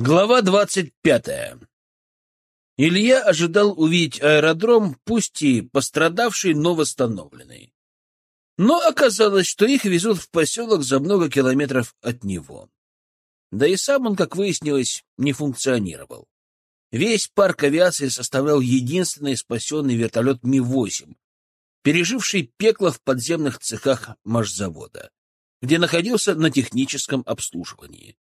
Глава двадцать пятая. Илья ожидал увидеть аэродром, пусть и пострадавший, но восстановленный. Но оказалось, что их везут в поселок за много километров от него. Да и сам он, как выяснилось, не функционировал. Весь парк авиации составлял единственный спасенный вертолет Ми-8, переживший пекло в подземных цехах машзавода, где находился на техническом обслуживании.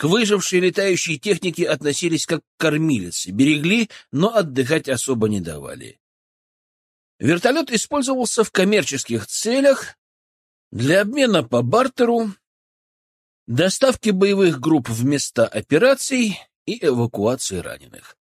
К выжившей летающей технике относились как к кормилице, берегли, но отдыхать особо не давали. Вертолет использовался в коммерческих целях для обмена по бартеру, доставки боевых групп в места операций и эвакуации раненых.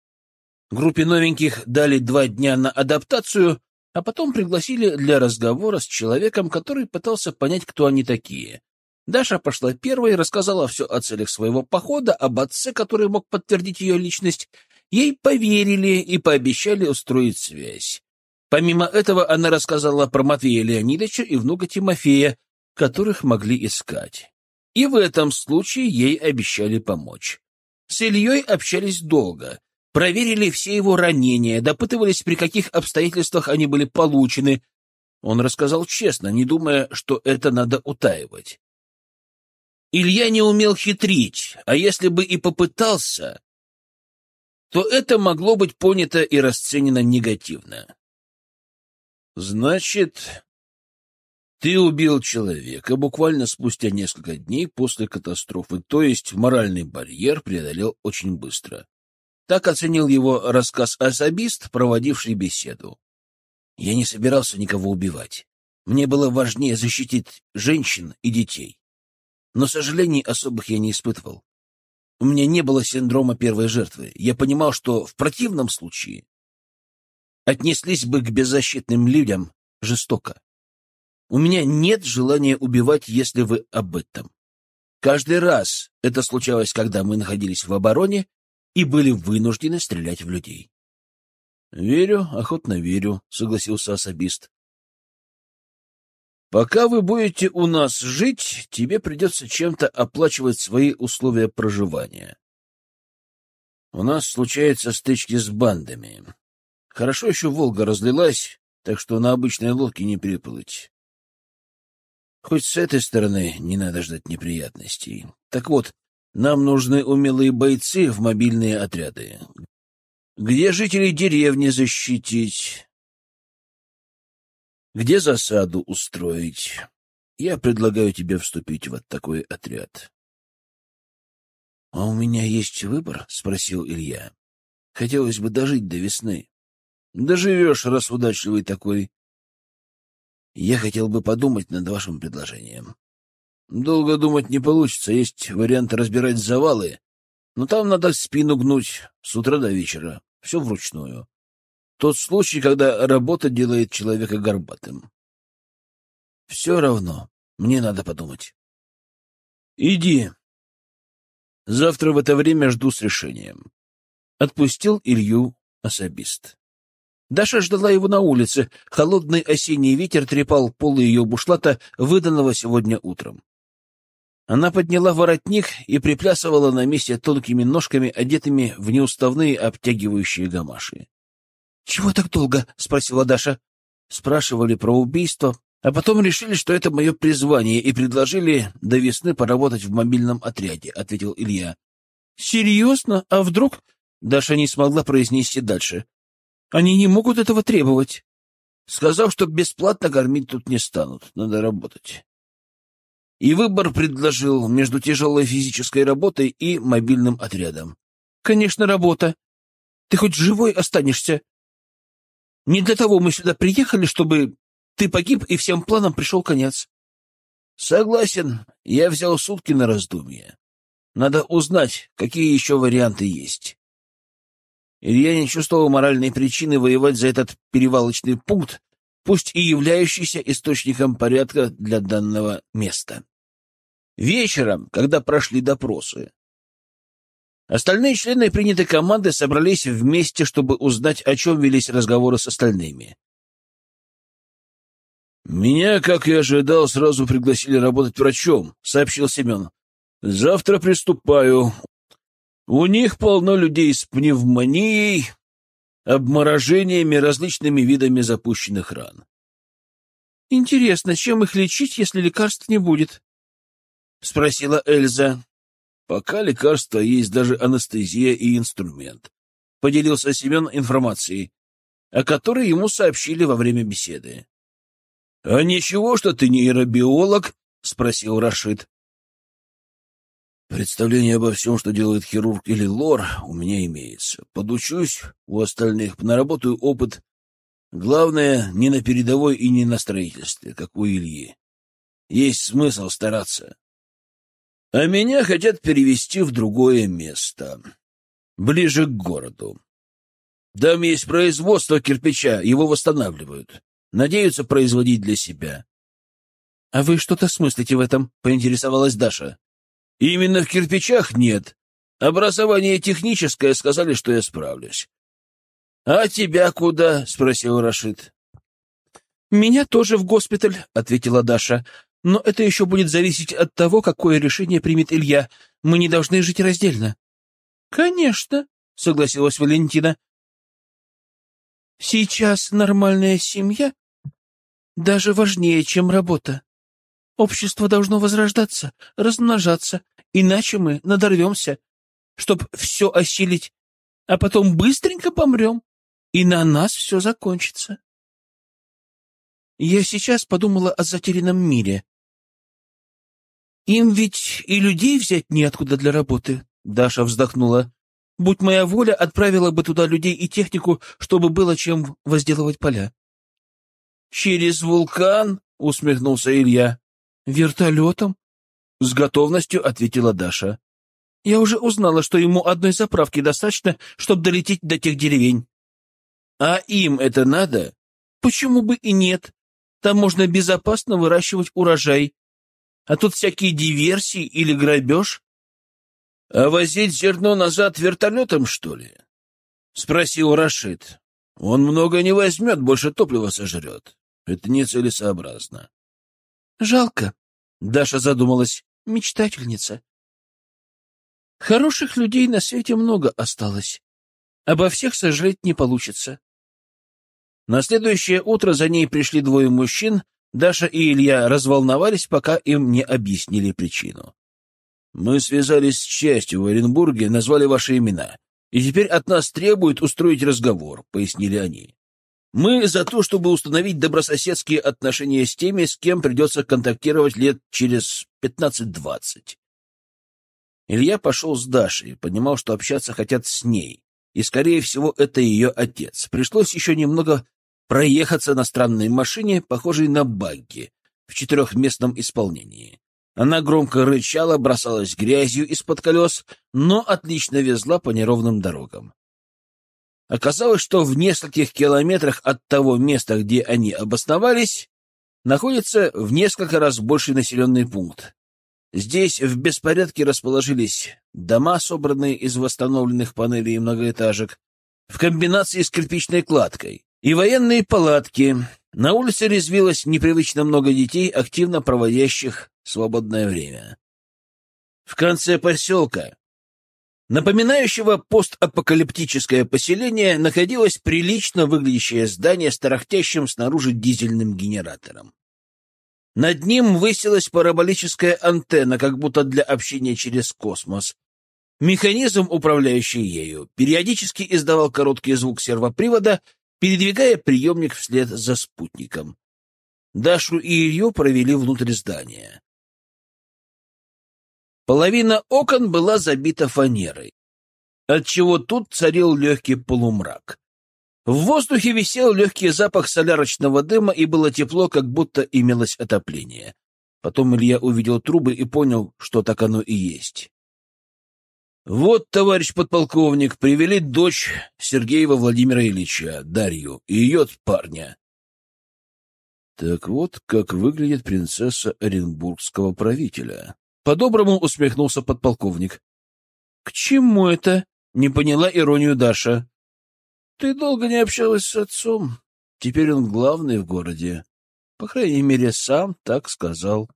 Группе новеньких дали два дня на адаптацию, а потом пригласили для разговора с человеком, который пытался понять, кто они такие. Даша пошла первой, рассказала все о целях своего похода, об отце, который мог подтвердить ее личность. Ей поверили и пообещали устроить связь. Помимо этого, она рассказала про Матвея Леонидовича и внука Тимофея, которых могли искать. И в этом случае ей обещали помочь. С Ильей общались долго, проверили все его ранения, допытывались, при каких обстоятельствах они были получены. Он рассказал честно, не думая, что это надо утаивать. Илья не умел хитрить, а если бы и попытался, то это могло быть понято и расценено негативно. Значит, ты убил человека буквально спустя несколько дней после катастрофы, то есть моральный барьер преодолел очень быстро. Так оценил его рассказ особист, проводивший беседу. Я не собирался никого убивать. Мне было важнее защитить женщин и детей но сожалений особых я не испытывал. У меня не было синдрома первой жертвы. Я понимал, что в противном случае отнеслись бы к беззащитным людям жестоко. У меня нет желания убивать, если вы об этом. Каждый раз это случалось, когда мы находились в обороне и были вынуждены стрелять в людей. — Верю, охотно верю, — согласился особист. Пока вы будете у нас жить, тебе придется чем-то оплачивать свои условия проживания. У нас случаются стычки с бандами. Хорошо еще Волга разлилась, так что на обычной лодке не переплыть. Хоть с этой стороны не надо ждать неприятностей. Так вот, нам нужны умелые бойцы в мобильные отряды. Где жителей деревни защитить? Где засаду устроить. Я предлагаю тебе вступить в такой отряд. — А у меня есть выбор? — спросил Илья. — Хотелось бы дожить до весны. — Доживешь, раз удачливый такой. — Я хотел бы подумать над вашим предложением. Долго думать не получится. Есть вариант разбирать завалы, но там надо спину гнуть с утра до вечера. Все вручную. Тот случай, когда работа делает человека горбатым. Все равно, мне надо подумать. Иди. Завтра в это время жду с решением. Отпустил Илью особист. Даша ждала его на улице. Холодный осенний ветер трепал полы ее бушлата, выданного сегодня утром. Она подняла воротник и приплясывала на месте тонкими ножками, одетыми в неуставные обтягивающие гамаши. «Чего так долго?» — спросила Даша. Спрашивали про убийство, а потом решили, что это мое призвание, и предложили до весны поработать в мобильном отряде, — ответил Илья. «Серьезно? А вдруг...» Даша не смогла произнести дальше. «Они не могут этого требовать». Сказав, что бесплатно кормить тут не станут, надо работать. И выбор предложил между тяжелой физической работой и мобильным отрядом. «Конечно, работа. Ты хоть живой останешься?» Не для того мы сюда приехали, чтобы ты погиб и всем планам пришел конец. Согласен, я взял сутки на раздумье. Надо узнать, какие еще варианты есть. Илья не чувствовал моральной причины воевать за этот перевалочный пункт, пусть и являющийся источником порядка для данного места. Вечером, когда прошли допросы, Остальные члены принятой команды собрались вместе, чтобы узнать, о чем велись разговоры с остальными. «Меня, как и ожидал, сразу пригласили работать врачом», — сообщил Семен. «Завтра приступаю. У них полно людей с пневмонией, обморожениями, различными видами запущенных ран. Интересно, чем их лечить, если лекарств не будет? — спросила Эльза. — Пока лекарства есть даже анестезия и инструмент. Поделился Семен информацией, о которой ему сообщили во время беседы. — А ничего, что ты нейробиолог? — спросил Рашид. Представление обо всем, что делает хирург или лор, у меня имеется. Подучусь у остальных, наработаю опыт. Главное, не на передовой и не на строительстве, как у Ильи. Есть смысл стараться. А меня хотят перевести в другое место, ближе к городу. Там есть производство кирпича, его восстанавливают. Надеются производить для себя. — А вы что-то смыслите в этом? — поинтересовалась Даша. Именно в кирпичах нет. Образование техническое, сказали, что я справлюсь. — А тебя куда? — спросил Рашид. — Меня тоже в госпиталь, — ответила Даша. — Но это еще будет зависеть от того, какое решение примет Илья. Мы не должны жить раздельно. — Конечно, — согласилась Валентина. — Сейчас нормальная семья даже важнее, чем работа. Общество должно возрождаться, размножаться, иначе мы надорвемся, чтоб все осилить, а потом быстренько помрем, и на нас все закончится. Я сейчас подумала о затерянном мире. Им ведь и людей взять неоткуда для работы, Даша вздохнула. Будь моя воля, отправила бы туда людей и технику, чтобы было чем возделывать поля. «Через вулкан?» — усмехнулся Илья. «Вертолетом?» — с готовностью ответила Даша. «Я уже узнала, что ему одной заправки достаточно, чтобы долететь до тех деревень». «А им это надо?» «Почему бы и нет? Там можно безопасно выращивать урожай. А тут всякие диверсии или грабеж». «А возить зерно назад вертолетом, что ли?» — спросил Рашид. «Он много не возьмет, больше топлива сожрет. Это нецелесообразно». «Жалко», Даша задумалась. Мечтательница. Хороших людей на свете много осталось. Обо всех сожалеть не получится. На следующее утро за ней пришли двое мужчин. Даша и Илья разволновались, пока им не объяснили причину. «Мы связались с частью в Оренбурге, назвали ваши имена, и теперь от нас требуют устроить разговор», — пояснили они. Мы за то, чтобы установить добрососедские отношения с теми, с кем придется контактировать лет через пятнадцать-двадцать. Илья пошел с Дашей, понимал, что общаться хотят с ней, и, скорее всего, это ее отец. Пришлось еще немного проехаться на странной машине, похожей на багги, в четырехместном исполнении. Она громко рычала, бросалась грязью из-под колес, но отлично везла по неровным дорогам. Оказалось, что в нескольких километрах от того места, где они обосновались, находится в несколько раз больший населенный пункт. Здесь в беспорядке расположились дома, собранные из восстановленных панелей и многоэтажек, в комбинации с кирпичной кладкой, и военные палатки. На улице резвилось непривычно много детей, активно проводящих свободное время. В конце поселка напоминающего постапокалиптическое поселение, находилось прилично выглядящее здание с тарахтящим снаружи дизельным генератором. Над ним высилась параболическая антенна, как будто для общения через космос. Механизм, управляющий ею, периодически издавал короткий звук сервопривода, передвигая приемник вслед за спутником. Дашу и ее провели внутрь здания. Половина окон была забита фанерой, отчего тут царил легкий полумрак. В воздухе висел легкий запах солярочного дыма, и было тепло, как будто имелось отопление. Потом Илья увидел трубы и понял, что так оно и есть. «Вот, товарищ подполковник, привели дочь Сергеева Владимира Ильича, Дарью, и ее парня». Так вот, как выглядит принцесса Оренбургского правителя. По-доброму усмехнулся подполковник. — К чему это? — не поняла иронию Даша. — Ты долго не общалась с отцом. Теперь он главный в городе. По крайней мере, сам так сказал.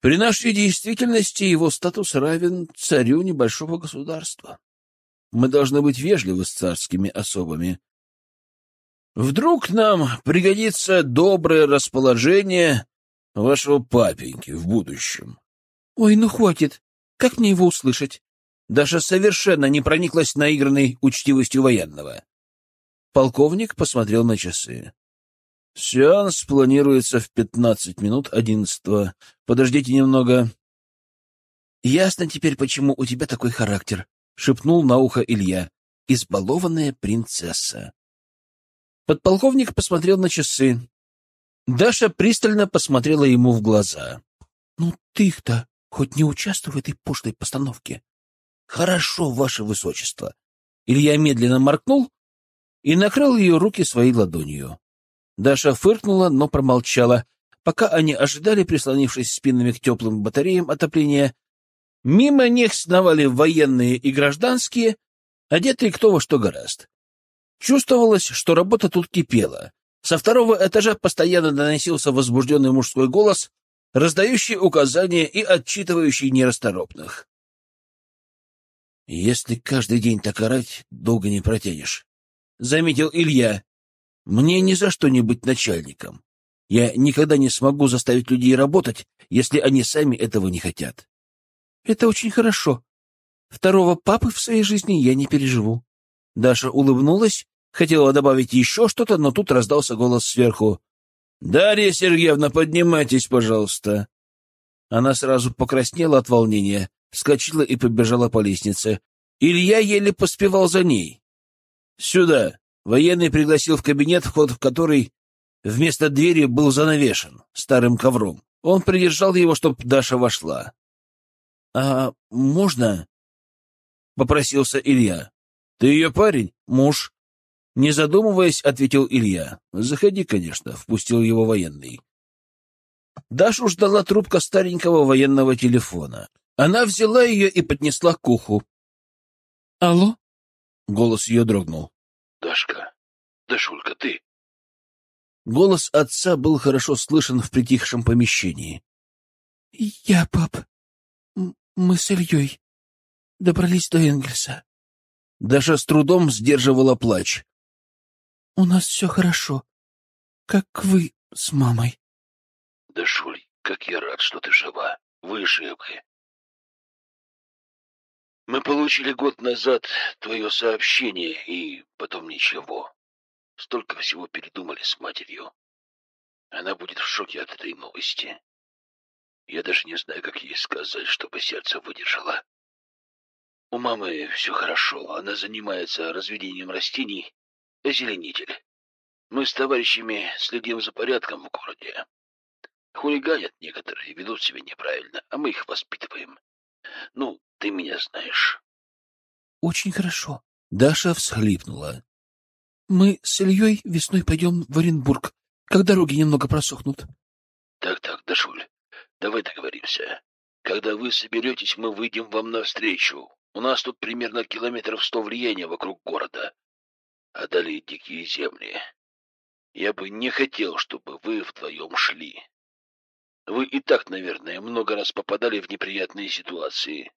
При нашей действительности его статус равен царю небольшого государства. Мы должны быть вежливы с царскими особами. Вдруг нам пригодится доброе расположение вашего папеньки в будущем. Ой, ну хватит. Как мне его услышать? Даша совершенно не прониклась наигранной учтивостью военного. Полковник посмотрел на часы. Сеанс планируется в пятнадцать минут одиннадцатого. Подождите немного. Ясно теперь, почему у тебя такой характер, шепнул на ухо Илья. Избалованная принцесса. Подполковник посмотрел на часы. Даша пристально посмотрела ему в глаза. Ну ты-то хоть не участвуй в этой пошлой постановке. Хорошо, ваше высочество. Илья медленно моркнул и накрыл ее руки своей ладонью. Даша фыркнула, но промолчала. Пока они ожидали, прислонившись спинами к теплым батареям отопления, мимо них сновали военные и гражданские, одетые кто во что гораст. Чувствовалось, что работа тут кипела. Со второго этажа постоянно доносился возбужденный мужской голос, раздающий указания и отчитывающий нерасторопных. «Если каждый день так орать, долго не протянешь», — заметил Илья, мне ни за что не быть начальником. Я никогда не смогу заставить людей работать, если они сами этого не хотят. Это очень хорошо. Второго папы в своей жизни я не переживу. Даша улыбнулась, хотела добавить еще что-то, но тут раздался голос сверху. «Дарья Сергеевна, поднимайтесь, пожалуйста». Она сразу покраснела от волнения, вскочила и побежала по лестнице. Илья еле поспевал за ней. «Сюда!» Военный пригласил в кабинет, вход в который вместо двери был занавешен старым ковром. Он придержал его, чтобы Даша вошла. — А можно? — попросился Илья. — Ты ее парень? Муж? Не задумываясь, ответил Илья. — Заходи, конечно, — впустил его военный. Дашу ждала трубка старенького военного телефона. Она взяла ее и поднесла к уху. — Алло? — голос ее дрогнул. Дашка, Дашулька, ты? Голос отца был хорошо слышен в притихшем помещении. — Я, пап. Мы с Ильей добрались до Энгельса. Даша с трудом сдерживала плач. — У нас все хорошо. Как вы с мамой. — Дашуль, как я рад, что ты жива. Вы живы. Мы получили год назад твое сообщение, и потом ничего. Столько всего передумали с матерью. Она будет в шоке от этой новости. Я даже не знаю, как ей сказать, чтобы сердце выдержало. У мамы все хорошо. Она занимается разведением растений, озеленитель. Мы с товарищами следим за порядком в городе. Хулиганят некоторые, ведут себя неправильно, а мы их воспитываем. Ну, ты меня знаешь. Очень хорошо. Даша всхлипнула. Мы с Ильей весной пойдем в Оренбург, как дороги немного просохнут. Так-так, Дашуль, давай договоримся. Когда вы соберетесь, мы выйдем вам навстречу. У нас тут примерно километров сто влияния вокруг города. А далее дикие земли. Я бы не хотел, чтобы вы вдвоем шли. Вы и так, наверное, много раз попадали в неприятные ситуации.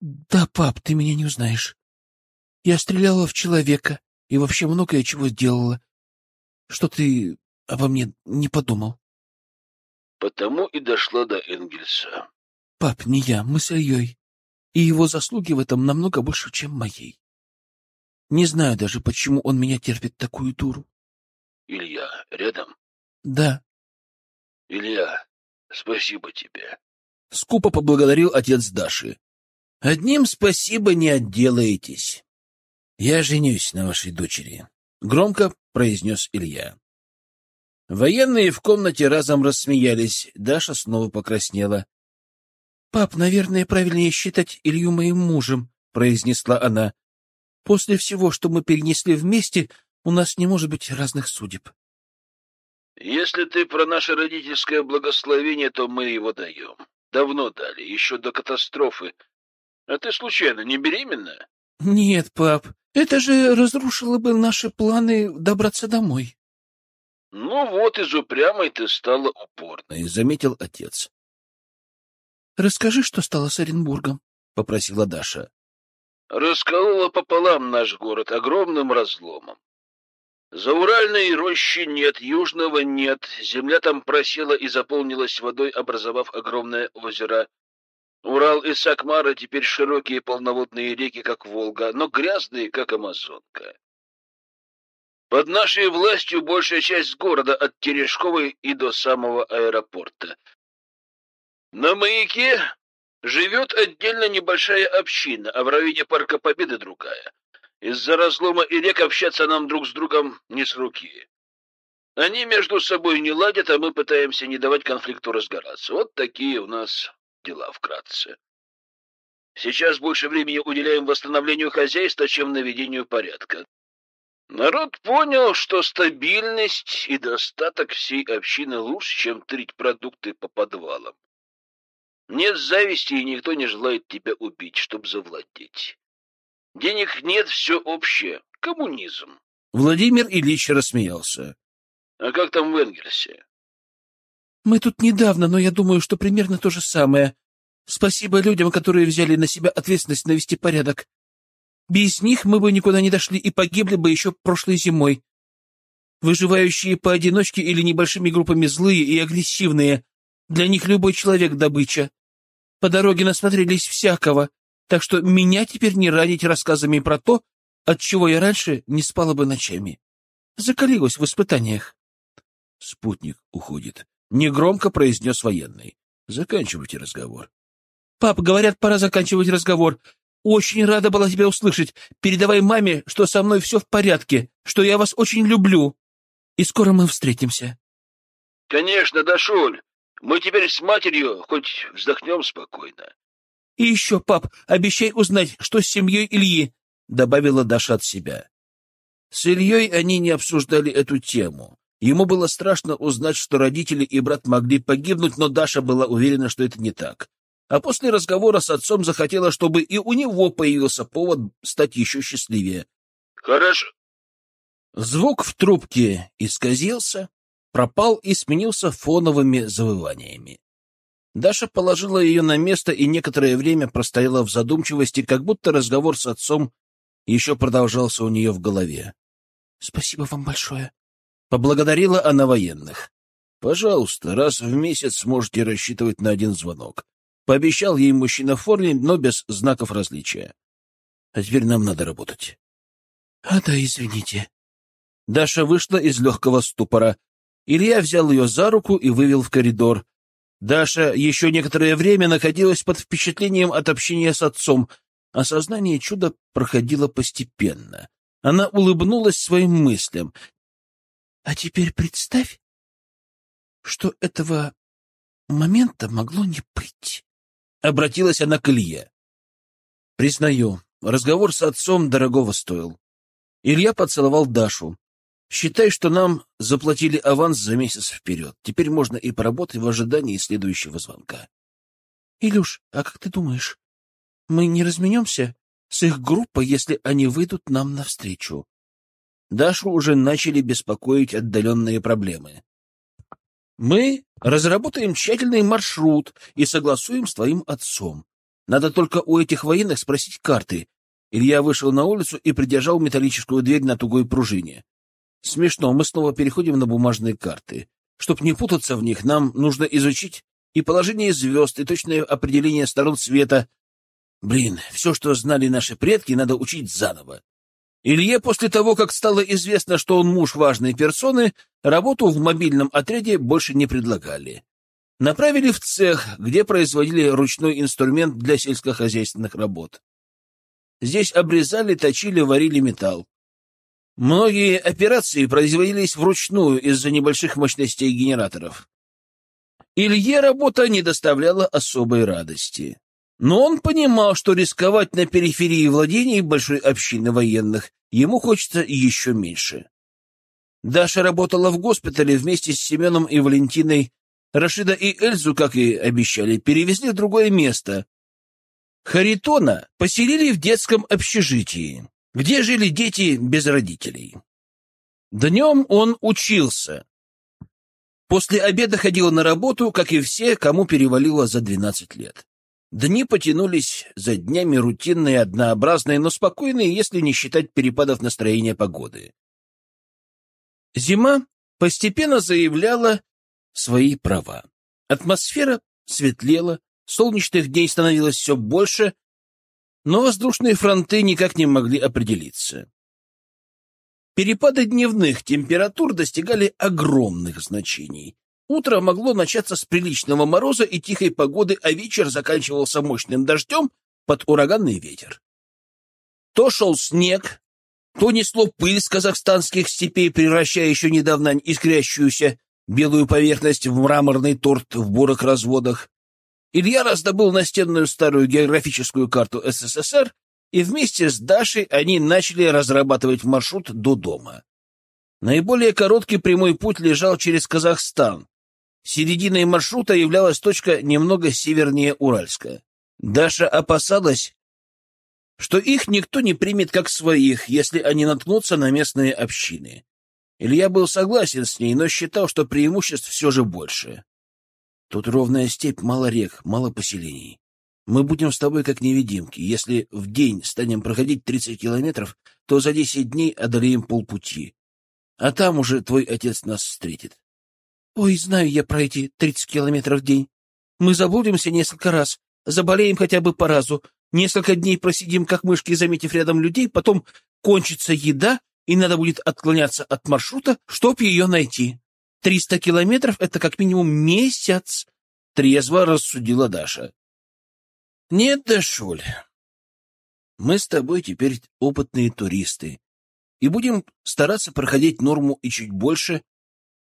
Да, пап, ты меня не узнаешь. Я стреляла в человека и вообще многое чего сделала. Что ты обо мне не подумал? Потому и дошла до Энгельса. Пап, не я, мы с Ильей. И его заслуги в этом намного больше, чем моей. Не знаю даже, почему он меня терпит такую дуру. Илья рядом? Да. Илья, спасибо тебе. Скупо поблагодарил отец Даши. Одним спасибо не отделаетесь. Я женюсь на вашей дочери, — громко произнес Илья. Военные в комнате разом рассмеялись. Даша снова покраснела. — Пап, наверное, правильнее считать Илью моим мужем, — произнесла она. — После всего, что мы перенесли вместе, у нас не может быть разных судеб. — Если ты про наше родительское благословение, то мы его даем. Давно дали, еще до катастрофы, а ты случайно не беременна? Нет, пап. Это же разрушило бы наши планы добраться домой. Ну вот из упрямой ты стала упорной, заметил отец. — Расскажи, что стало с Оренбургом, — попросила Даша. — Расколола пополам наш город огромным разломом. Зауральной рощи нет, южного нет. Земля там просела и заполнилась водой, образовав огромное озеро. Урал и Сакмара теперь широкие полноводные реки, как Волга, но грязные, как Амазонка. Под нашей властью большая часть города от Терешковой и до самого аэропорта. На маяке живет отдельно небольшая община, а в районе Парка Победы другая. Из-за разлома и рек общаться нам друг с другом не с руки. Они между собой не ладят, а мы пытаемся не давать конфликту разгораться. Вот такие у нас дела вкратце. Сейчас больше времени уделяем восстановлению хозяйства, чем наведению порядка. Народ понял, что стабильность и достаток всей общины лучше, чем трить продукты по подвалам. Нет зависти, и никто не желает тебя убить, чтобы завладеть. Денег нет, все общее. Коммунизм. Владимир Ильич рассмеялся. А как там в Энгельсе? Мы тут недавно, но я думаю, что примерно то же самое. Спасибо людям, которые взяли на себя ответственность навести порядок. Без них мы бы никуда не дошли и погибли бы еще прошлой зимой. Выживающие поодиночке или небольшими группами злые и агрессивные. Для них любой человек — добыча. По дороге насмотрелись всякого, так что меня теперь не ранить рассказами про то, от чего я раньше не спала бы ночами. Закалилась в испытаниях. Спутник уходит. Негромко произнес военный. Заканчивайте разговор. Пап, говорят, пора заканчивать разговор. Очень рада была тебя услышать. Передавай маме, что со мной все в порядке, что я вас очень люблю. И скоро мы встретимся. — Конечно, Дашуль. Мы теперь с матерью хоть вздохнем спокойно. — И еще, пап, обещай узнать, что с семьей Ильи, — добавила Даша от себя. С Ильей они не обсуждали эту тему. Ему было страшно узнать, что родители и брат могли погибнуть, но Даша была уверена, что это не так а после разговора с отцом захотела, чтобы и у него появился повод стать еще счастливее. «Хорошо». Звук в трубке исказился, пропал и сменился фоновыми завываниями. Даша положила ее на место и некоторое время простояла в задумчивости, как будто разговор с отцом еще продолжался у нее в голове. — Спасибо вам большое. Поблагодарила она военных. — Пожалуйста, раз в месяц сможете рассчитывать на один звонок. Пообещал ей мужчина в форме, но без знаков различия. А теперь нам надо работать. — А да, извините. Даша вышла из легкого ступора. Илья взял ее за руку и вывел в коридор. Даша еще некоторое время находилась под впечатлением от общения с отцом. Осознание чуда проходило постепенно. Она улыбнулась своим мыслям. — А теперь представь, что этого момента могло не быть. Обратилась она к Илье. Признаю, разговор с отцом дорогого стоил. Илья поцеловал Дашу. Считай, что нам заплатили аванс за месяц вперед. Теперь можно и поработать в ожидании следующего звонка. Илюш, а как ты думаешь, мы не разменемся с их группой, если они выйдут нам навстречу? Дашу уже начали беспокоить отдаленные проблемы. Мы разработаем тщательный маршрут и согласуем с твоим отцом. Надо только у этих военных спросить карты. Илья вышел на улицу и придержал металлическую дверь на тугой пружине. Смешно, мы снова переходим на бумажные карты. Чтоб не путаться в них, нам нужно изучить и положение звезд, и точное определение сторон света. Блин, все, что знали наши предки, надо учить заново. Илье после того, как стало известно, что он муж важной персоны, работу в мобильном отряде больше не предлагали. Направили в цех, где производили ручной инструмент для сельскохозяйственных работ. Здесь обрезали, точили, варили металл. Многие операции производились вручную из-за небольших мощностей генераторов. Илье работа не доставляла особой радости. Но он понимал, что рисковать на периферии владений большой общины военных ему хочется еще меньше. Даша работала в госпитале вместе с Семеном и Валентиной. Рашида и Эльзу, как и обещали, перевезли в другое место. Харитона поселили в детском общежитии, где жили дети без родителей. Днем он учился. После обеда ходила на работу, как и все, кому перевалило за двенадцать лет. Дни потянулись за днями рутинные, однообразные, но спокойные, если не считать перепадов настроения погоды. Зима постепенно заявляла свои права. Атмосфера светлела, солнечных дней становилось все больше, но воздушные фронты никак не могли определиться. Перепады дневных температур достигали огромных значений. Утро могло начаться с приличного мороза и тихой погоды, а вечер заканчивался мощным дождем под ураганный ветер. То шел снег, то несло пыль с казахстанских степей, превращая еще недавно искрящуюся белую поверхность в мраморный торт в бурых разводах. Илья раздобыл настенную старую географическую карту СССР, и вместе с Дашей они начали разрабатывать маршрут до дома. Наиболее короткий прямой путь лежал через Казахстан. Серединой маршрута являлась точка немного севернее Уральска. Даша опасалась, что их никто не примет как своих, если они наткнутся на местные общины. Илья был согласен с ней, но считал, что преимуществ все же больше. Тут ровная степь, мало рек, мало поселений. Мы будем с тобой как невидимки. Если в день станем проходить тридцать километров, то за десять дней одолеем полпути. А там уже твой отец нас встретит. Ой, знаю я про эти тридцать километров в день. Мы заблудимся несколько раз, заболеем хотя бы по разу, несколько дней просидим, как мышки, заметив рядом людей, потом кончится еда, и надо будет отклоняться от маршрута, чтоб ее найти. Триста километров — это как минимум месяц, — трезво рассудила Даша. Нет, Дашуль, мы с тобой теперь опытные туристы и будем стараться проходить норму и чуть больше,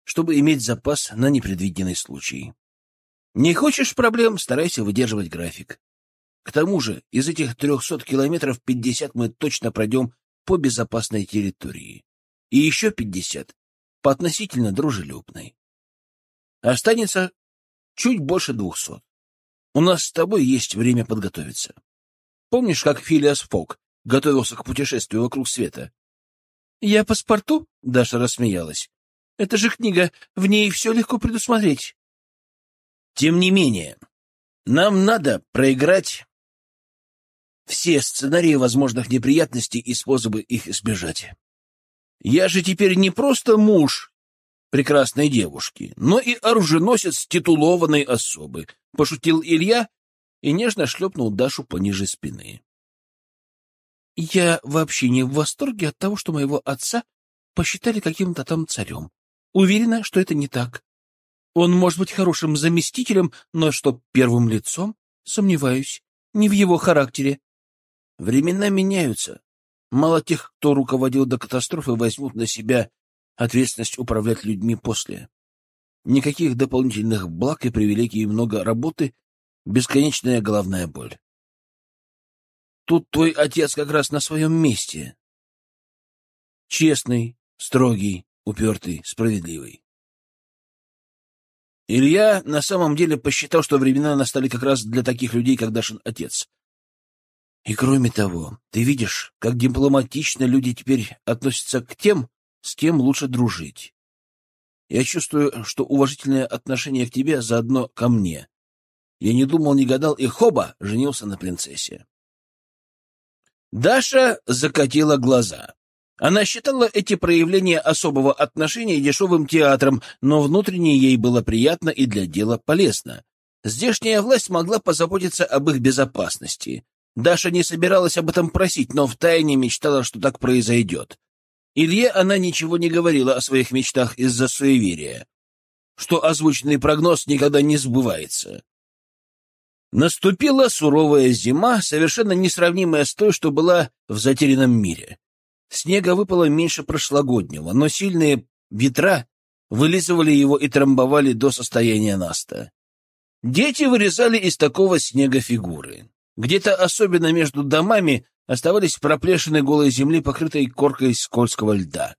чтобы иметь запас на непредвиденный случай. Не хочешь проблем, старайся выдерживать график. К тому же из этих трехсот километров пятьдесят мы точно пройдем по безопасной территории. И еще пятьдесят по относительно дружелюбной. Останется чуть больше двухсот. У нас с тобой есть время подготовиться. Помнишь, как Филиас Фок готовился к путешествию вокруг света? — Я паспорту? — Даша рассмеялась. — Это же книга, в ней все легко предусмотреть. Тем не менее, нам надо проиграть все сценарии возможных неприятностей и способы их избежать. Я же теперь не просто муж прекрасной девушки, но и оруженосец титулованной особы, — пошутил Илья и нежно шлепнул Дашу пониже спины. Я вообще не в восторге от того, что моего отца посчитали каким-то там царем. Уверена, что это не так. Он может быть хорошим заместителем, но что первым лицом? Сомневаюсь. Не в его характере. Времена меняются. Мало тех, кто руководил до катастрофы, возьмут на себя ответственность управлять людьми после. Никаких дополнительных благ и привилегий, много работы, бесконечная головная боль. Тут твой отец как раз на своем месте. Честный, строгий, упертый, справедливый. Илья на самом деле посчитал, что времена настали как раз для таких людей, как Дашин отец. И кроме того, ты видишь, как дипломатично люди теперь относятся к тем, с кем лучше дружить. Я чувствую, что уважительное отношение к тебе заодно ко мне. Я не думал, не гадал, и хоба женился на принцессе. Даша закатила глаза. Она считала эти проявления особого отношения дешевым театром, но внутренне ей было приятно и для дела полезно. Здешняя власть могла позаботиться об их безопасности. Даша не собиралась об этом просить, но втайне мечтала, что так произойдет. Илье она ничего не говорила о своих мечтах из-за суеверия, что озвученный прогноз никогда не сбывается. Наступила суровая зима, совершенно несравнимая с той, что была в затерянном мире. Снега выпало меньше прошлогоднего, но сильные ветра вылизывали его и трамбовали до состояния наста. Дети вырезали из такого снега фигуры. Где-то особенно между домами оставались проплешины голой земли, покрытой коркой скользкого льда.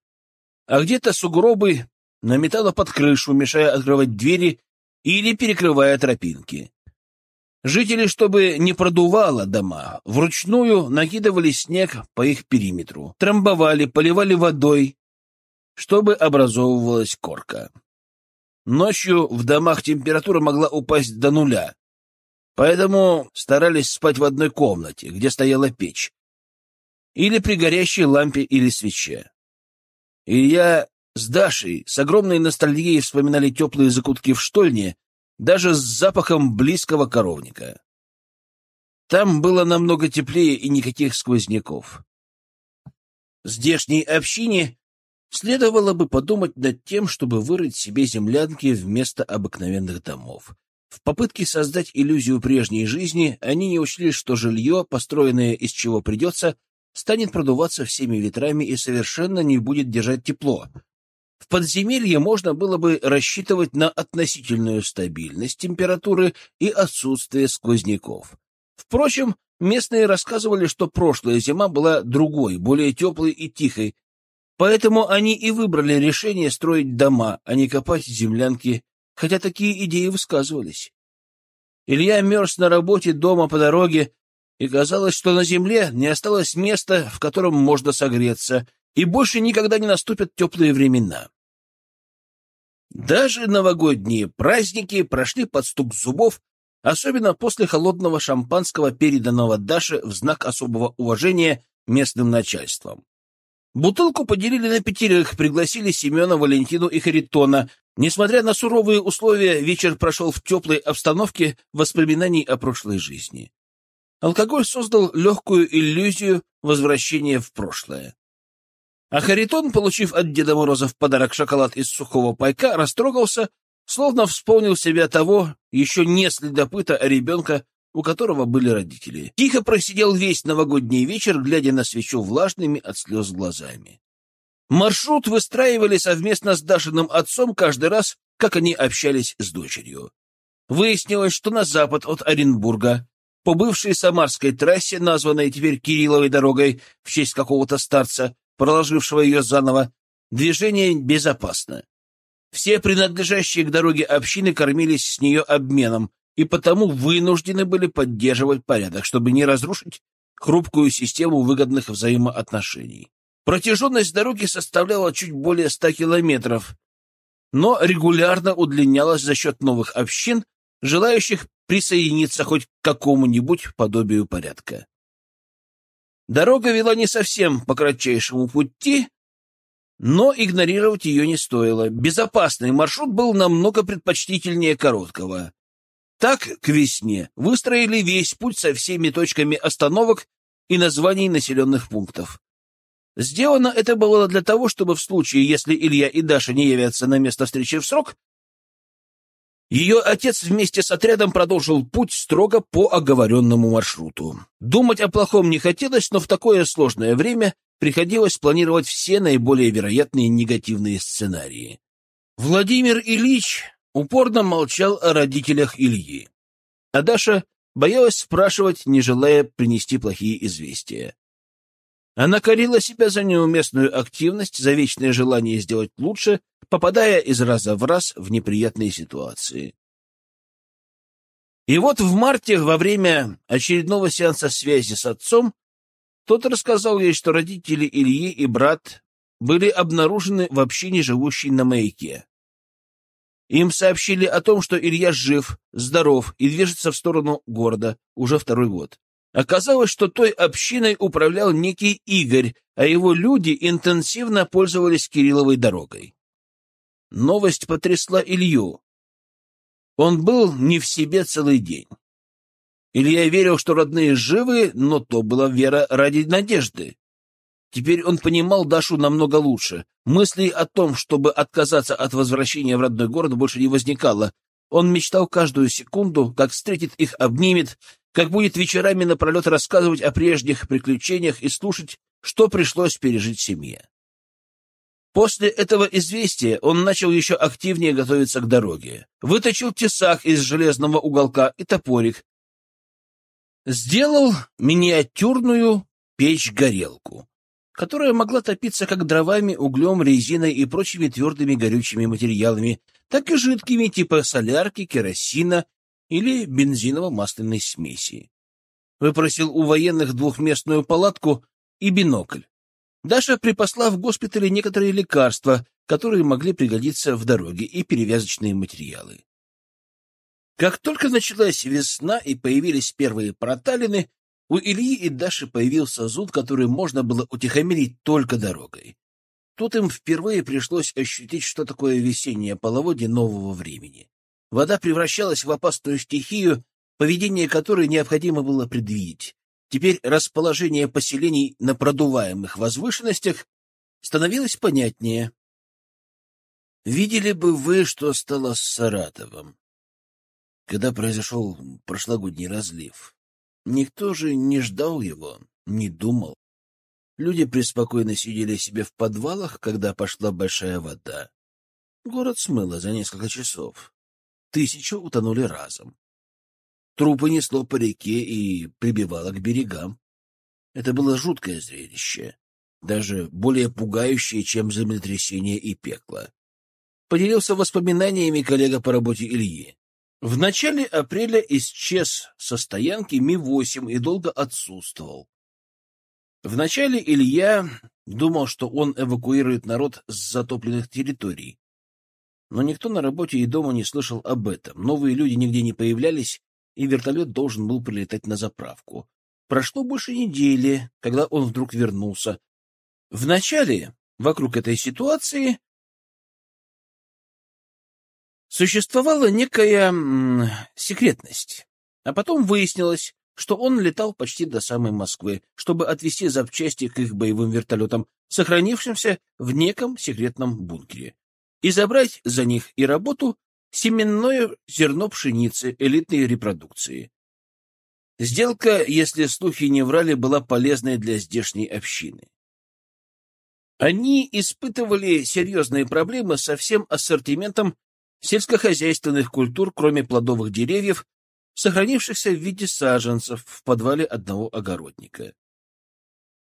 А где-то сугробы наметало под крышу, мешая открывать двери или перекрывая тропинки. Жители, чтобы не продувало дома, вручную накидывали снег по их периметру, трамбовали, поливали водой, чтобы образовывалась корка. Ночью в домах температура могла упасть до нуля, поэтому старались спать в одной комнате, где стояла печь, или при горящей лампе или свече. И я с Дашей с огромной ностальгией вспоминали теплые закутки в штольне, даже с запахом близкого коровника. Там было намного теплее и никаких сквозняков. Здешней общине следовало бы подумать над тем, чтобы вырыть себе землянки вместо обыкновенных домов. В попытке создать иллюзию прежней жизни они не учли, что жилье, построенное из чего придется, станет продуваться всеми ветрами и совершенно не будет держать тепло. В подземелье можно было бы рассчитывать на относительную стабильность температуры и отсутствие сквозняков. Впрочем, местные рассказывали, что прошлая зима была другой, более теплой и тихой, поэтому они и выбрали решение строить дома, а не копать землянки, хотя такие идеи высказывались. Илья мерз на работе дома по дороге, и казалось, что на земле не осталось места, в котором можно согреться, и больше никогда не наступят теплые времена. Даже новогодние праздники прошли под стук зубов, особенно после холодного шампанского, переданного Даше в знак особого уважения местным начальством. Бутылку поделили на пятерых, пригласили Семена, Валентину и Харитона. Несмотря на суровые условия, вечер прошел в теплой обстановке воспоминаний о прошлой жизни. Алкоголь создал легкую иллюзию возвращения в прошлое. А Харитон, получив от Деда Мороза в подарок шоколад из сухого пайка, растрогался, словно вспомнил себя того, еще не следопыта, а ребенка, у которого были родители. Тихо просидел весь новогодний вечер, глядя на свечу влажными от слез глазами. Маршрут выстраивали совместно с Дашиным отцом каждый раз, как они общались с дочерью. Выяснилось, что на запад от Оренбурга, по бывшей Самарской трассе, названной теперь Кирилловой дорогой в честь какого-то старца, проложившего ее заново, движение безопасно. Все принадлежащие к дороге общины кормились с нее обменом и потому вынуждены были поддерживать порядок, чтобы не разрушить хрупкую систему выгодных взаимоотношений. Протяженность дороги составляла чуть более ста километров, но регулярно удлинялась за счет новых общин, желающих присоединиться хоть к какому-нибудь подобию порядка. Дорога вела не совсем по кратчайшему пути, но игнорировать ее не стоило. Безопасный маршрут был намного предпочтительнее короткого. Так, к весне выстроили весь путь со всеми точками остановок и названий населенных пунктов. Сделано это было для того, чтобы в случае, если Илья и Даша не явятся на место встречи в срок, ее отец вместе с отрядом продолжил путь строго по оговоренному маршруту. Думать о плохом не хотелось, но в такое сложное время приходилось планировать все наиболее вероятные негативные сценарии. Владимир Ильич упорно молчал о родителях Ильи, а Даша боялась спрашивать, не желая принести плохие известия. Она корила себя за неуместную активность, за вечное желание сделать лучше, попадая из раза в раз в неприятные ситуации. И вот в марте, во время очередного сеанса связи с отцом, тот рассказал ей, что родители Ильи и брат были обнаружены в общине, живущей на маяке. Им сообщили о том, что Илья жив, здоров и движется в сторону города уже второй год. Оказалось, что той общиной управлял некий Игорь, а его люди интенсивно пользовались Кирилловой дорогой. Новость потрясла Илью. Он был не в себе целый день. Илья верил, что родные живы, но то была вера ради надежды. Теперь он понимал Дашу намного лучше. Мыслей о том, чтобы отказаться от возвращения в родной город, больше не возникало. Он мечтал каждую секунду, как встретит их, обнимет, как будет вечерами напролет рассказывать о прежних приключениях и слушать, что пришлось пережить семье. После этого известия он начал еще активнее готовиться к дороге. Выточил тесак из железного уголка и топорик. Сделал миниатюрную печь-горелку, которая могла топиться как дровами, углем, резиной и прочими твердыми горючими материалами, так и жидкими типа солярки, керосина или бензиново-масляной смеси. Выпросил у военных двухместную палатку и бинокль. Даша припасла в госпитале некоторые лекарства, которые могли пригодиться в дороге, и перевязочные материалы. Как только началась весна и появились первые проталины, у Ильи и Даши появился зуд, который можно было утихомирить только дорогой. Тут им впервые пришлось ощутить, что такое весеннее половодье нового времени. Вода превращалась в опасную стихию, поведение которой необходимо было предвидеть. Теперь расположение поселений на продуваемых возвышенностях становилось понятнее. Видели бы вы, что стало с Саратовым, когда произошел прошлогодний разлив. Никто же не ждал его, не думал. Люди преспокойно сидели себе в подвалах, когда пошла большая вода. Город смыло за несколько часов. Тысячу утонули разом. Трупы несло по реке и прибивало к берегам. Это было жуткое зрелище, даже более пугающее, чем землетрясение и пекло. Поделился воспоминаниями коллега по работе Ильи. В начале апреля исчез со стоянки Ми-8 и долго отсутствовал. Вначале Илья думал, что он эвакуирует народ с затопленных территорий. Но никто на работе и дома не слышал об этом. Новые люди нигде не появлялись, и вертолет должен был прилетать на заправку. Прошло больше недели, когда он вдруг вернулся. Вначале вокруг этой ситуации Существовала некая секретность, а потом выяснилось, что он летал почти до самой Москвы, чтобы отвезти запчасти к их боевым вертолетам, сохранившимся в неком секретном бункере, и забрать за них и работу семенное зерно пшеницы элитной репродукции. Сделка, если слухи не врали, была полезной для здешней общины. Они испытывали серьезные проблемы со всем ассортиментом сельскохозяйственных культур, кроме плодовых деревьев, сохранившихся в виде саженцев в подвале одного огородника.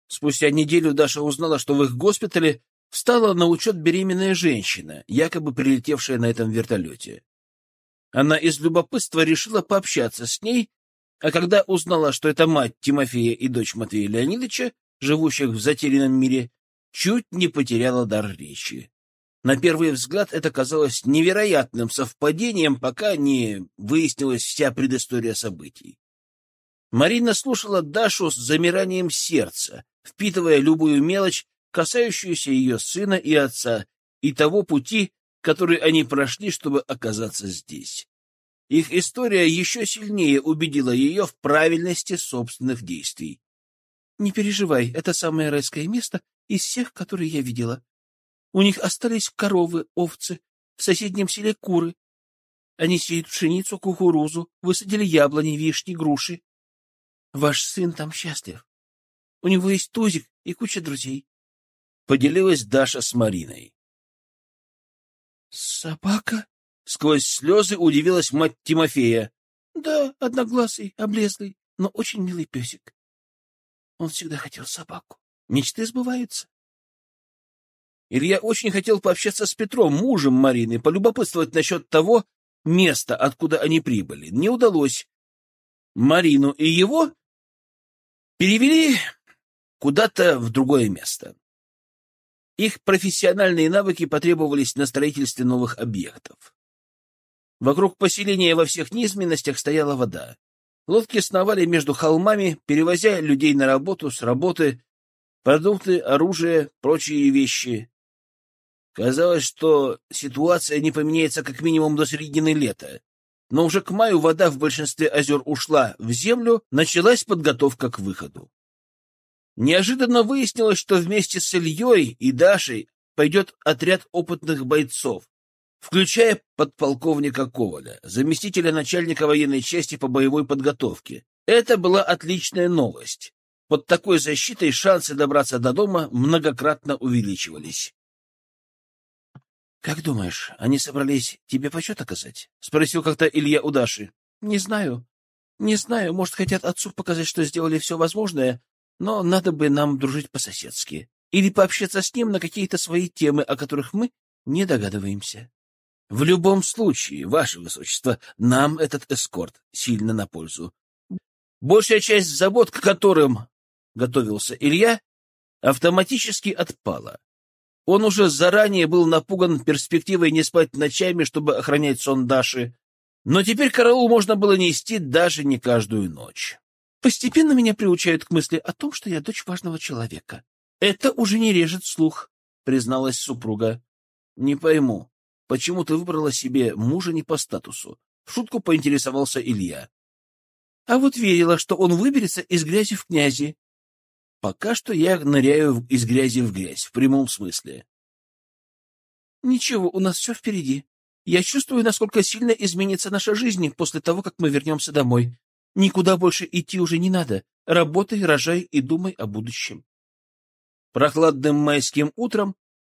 Спустя неделю Даша узнала, что в их госпитале встала на учет беременная женщина, якобы прилетевшая на этом вертолете. Она из любопытства решила пообщаться с ней, а когда узнала, что это мать Тимофея и дочь Матвея Леонидовича, живущих в затерянном мире, чуть не потеряла дар речи. На первый взгляд это казалось невероятным совпадением, пока не выяснилась вся предыстория событий. Марина слушала Дашу с замиранием сердца, впитывая любую мелочь, касающуюся ее сына и отца, и того пути, который они прошли, чтобы оказаться здесь. Их история еще сильнее убедила ее в правильности собственных действий. — Не переживай, это самое райское место из всех, которые я видела. У них остались коровы, овцы, в соседнем селе куры. Они сеют пшеницу, кукурузу, высадили яблони, вишни, груши. Ваш сын там счастлив. У него есть тузик и куча друзей. Поделилась Даша с Мариной. Собака? Сквозь слезы удивилась мать Тимофея. Да, одноглазый, облезлый, но очень милый песик. Он всегда хотел собаку. Мечты сбываются. Илья очень хотел пообщаться с Петром, мужем Марины, полюбопытствовать насчет того места, откуда они прибыли. Не удалось. Марину и его перевели куда-то в другое место. Их профессиональные навыки потребовались на строительстве новых объектов. Вокруг поселения во всех низменностях стояла вода. Лодки сновали между холмами, перевозя людей на работу, с работы, продукты, оружие, прочие вещи. Казалось, что ситуация не поменяется как минимум до середины лета. Но уже к маю вода в большинстве озер ушла в землю, началась подготовка к выходу. Неожиданно выяснилось, что вместе с Ильей и Дашей пойдет отряд опытных бойцов, включая подполковника Коваля, заместителя начальника военной части по боевой подготовке. Это была отличная новость. Под такой защитой шансы добраться до дома многократно увеличивались. «Как думаешь, они собрались тебе почет оказать?» — спросил как-то Илья у Даши. «Не знаю. Не знаю. Может, хотят отцу показать, что сделали все возможное, но надо бы нам дружить по-соседски. Или пообщаться с ним на какие-то свои темы, о которых мы не догадываемся. В любом случае, ваше высочество, нам этот эскорт сильно на пользу. Большая часть забот, к которым готовился Илья, автоматически отпала. Он уже заранее был напуган перспективой не спать ночами, чтобы охранять сон Даши, но теперь караул можно было нести даже не каждую ночь. Постепенно меня приучают к мысли о том, что я дочь важного человека. Это уже не режет слух, призналась супруга. Не пойму, почему ты выбрала себе мужа не по статусу? В шутку поинтересовался Илья. А вот верила, что он выберется из грязи в князи. Пока что я ныряю из грязи в грязь, в прямом смысле. Ничего, у нас все впереди. Я чувствую, насколько сильно изменится наша жизнь после того, как мы вернемся домой. Никуда больше идти уже не надо. Работай, рожай и думай о будущем. Прохладным майским утром,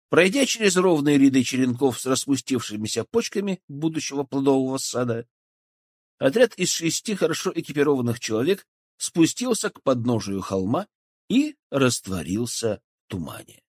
пройдя через ровные ряды черенков с распустившимися почками будущего плодового сада, отряд из шести хорошо экипированных человек спустился к подножию холма и растворился в тумане.